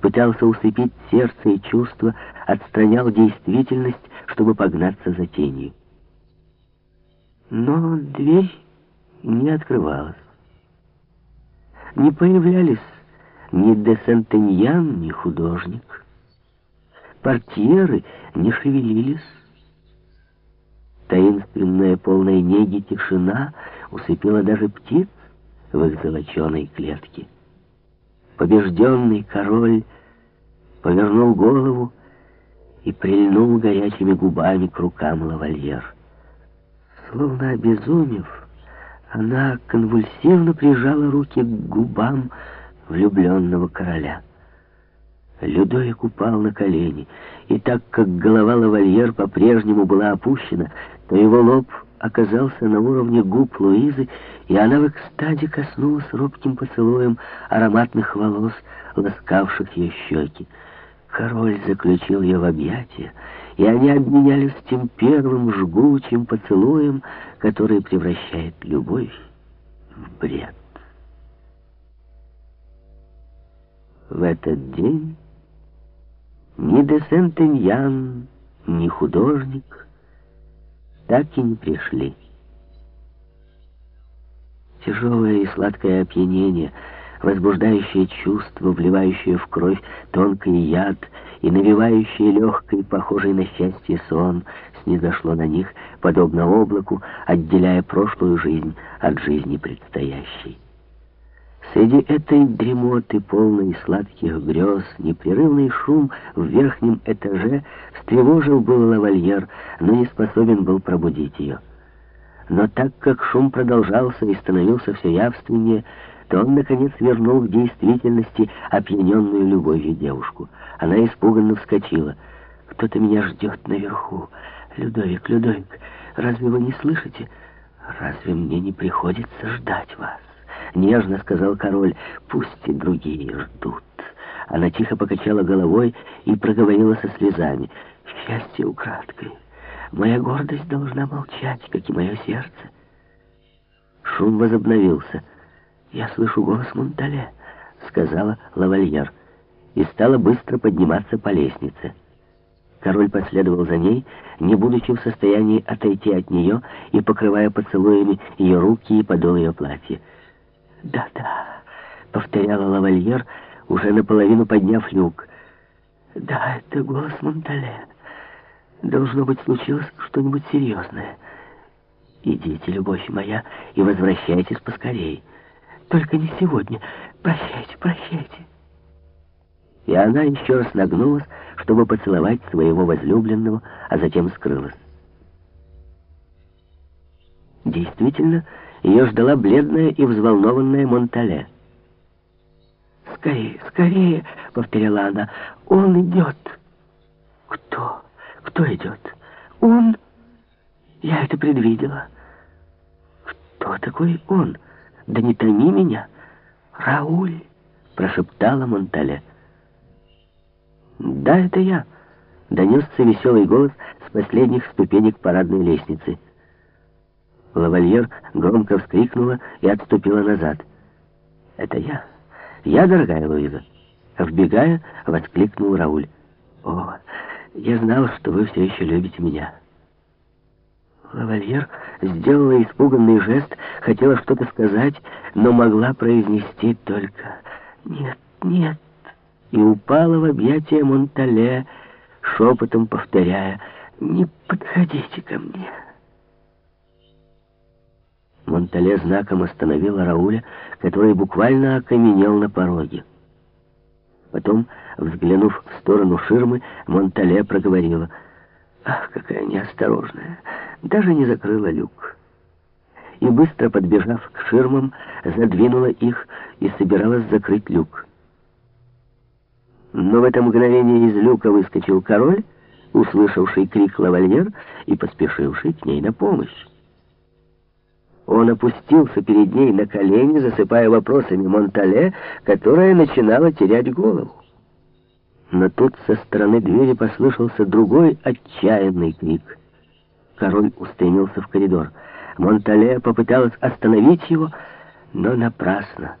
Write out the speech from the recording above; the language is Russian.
пытался усыпить сердце и чувства, отстранял действительность, чтобы погнаться за тенью. Но дверь не открывалась. Не появлялись ни де Сентеньян, ни художник. Портьеры не шевелились. Таинственная полная неги тишина усыпила даже птиц в их золоченой клетке. Побежденный король повернул голову и прильнул горячими губами к рукам лавальер. Словно обезумев, она конвульсивно прижала руки к губам влюбленного короля. Людовик упал на колени, и так как голова лавальер по-прежнему была опущена, то его лоб оказался на уровне губ Луизы, и она в экстазе коснулась робким поцелуем ароматных волос, ласкавших ее щеки. Король заключил ее в объятия, и они обменялись тем первым жгучим поцелуем, который превращает любовь в бред. В этот день ни де Сентеньян, ни художник так и не пришли. Тяжелое и сладкое опьянение, возбуждающее чувство, вливающее в кровь тонкий яд и навевающее легкой, похожий на счастье сон, снизошло на них, подобно облаку, отделяя прошлую жизнь от жизни предстоящей. Среди этой дремоты, полной сладких грез, непрерывный шум в верхнем этаже встревожил был лавальер, но не способен был пробудить ее. Но так как шум продолжался и становился все явственнее, то он, наконец, вернул к действительности опьяненную любовью девушку. Она испуганно вскочила. «Кто-то меня ждет наверху. Людовик, Людовик, разве вы не слышите? Разве мне не приходится ждать вас?» Нежно сказал король, пусть и другие ждут. Она тихо покачала головой и проговорила со слезами. Счастье украдкой. Моя гордость должна молчать, как и мое сердце. Шум возобновился. «Я слышу голос Монтале», — сказала лавальер, и стала быстро подниматься по лестнице. Король последовал за ней, не будучи в состоянии отойти от нее и покрывая поцелуями ее руки и подол ее платья. «Да-да», — повторяла лавальер, уже наполовину подняв люк. «Да, это голос Монтале. Должно быть, случилось что-нибудь серьезное. Идите, любовь моя, и возвращайтесь поскорей. Только не сегодня. Прощайте, прощайте». И она еще раз нагнулась, чтобы поцеловать своего возлюбленного, а затем скрылась. Действительно, ее ждала бледная и взволнованная Монтале. «Скорее, скорее!» — повторяла она. «Он идет!» «Кто? Кто идет?» «Он!» «Я это предвидела!» «Кто такой он? Да не томи меня!» «Рауль!» — прошептала Монтале. «Да, это я!» — донесся веселый голос с последних ступенек парадной лестницы. Лавальер громко вскрикнула и отступила назад. «Это я. Я, дорогая Луиза». Вбегая, воскликнул Рауль. «О, я знал, что вы все еще любите меня». Лавальер сделала испуганный жест, хотела что-то сказать, но могла произнести только «нет, нет» и упала в объятия Монтале, шепотом повторяя «не подходите ко мне». Монтале знаком остановила Рауля, который буквально окаменел на пороге. Потом, взглянув в сторону ширмы, Монтале проговорила. «Ах, какая неосторожная! Даже не закрыла люк!» И быстро подбежав к ширмам, задвинула их и собиралась закрыть люк. Но в это мгновение из люка выскочил король, услышавший крик лавальер и поспешивший к ней на помощь. Он опустился перед ней на колени, засыпая вопросами Монтале, которая начинала терять голову. Но тут со стороны двери послышался другой отчаянный крик. Король устремился в коридор. Монтале попыталась остановить его, но напрасно.